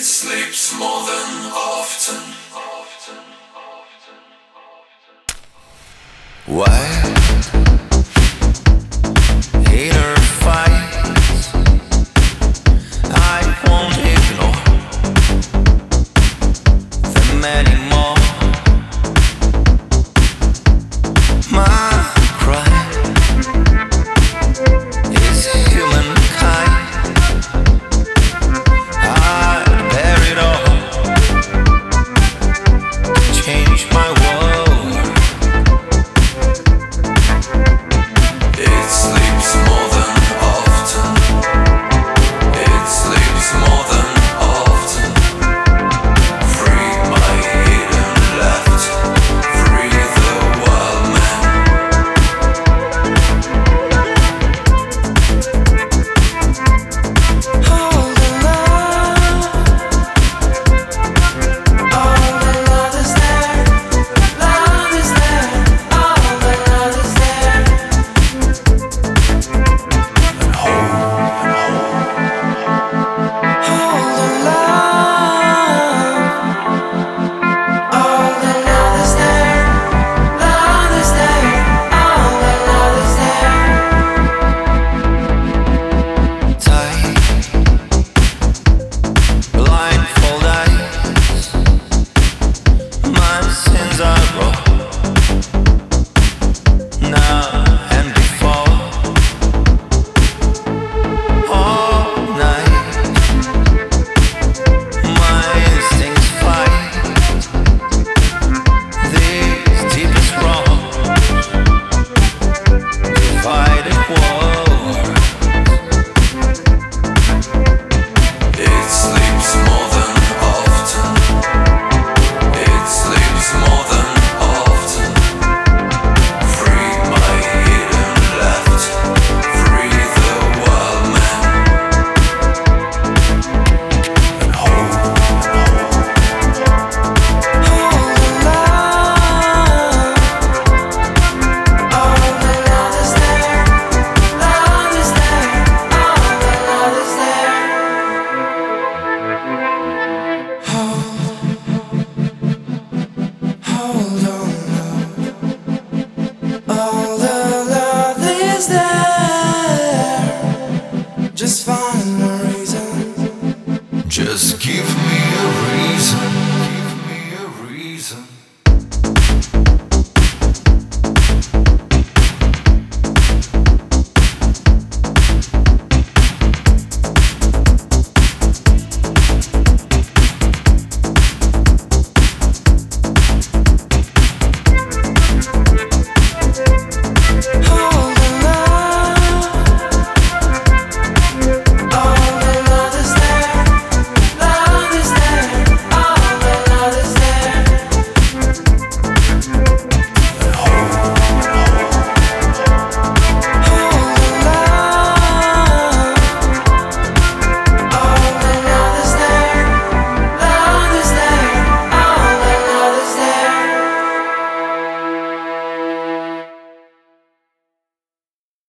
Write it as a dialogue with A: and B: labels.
A: It sleeps more than often.
B: Why? Just give me a reason.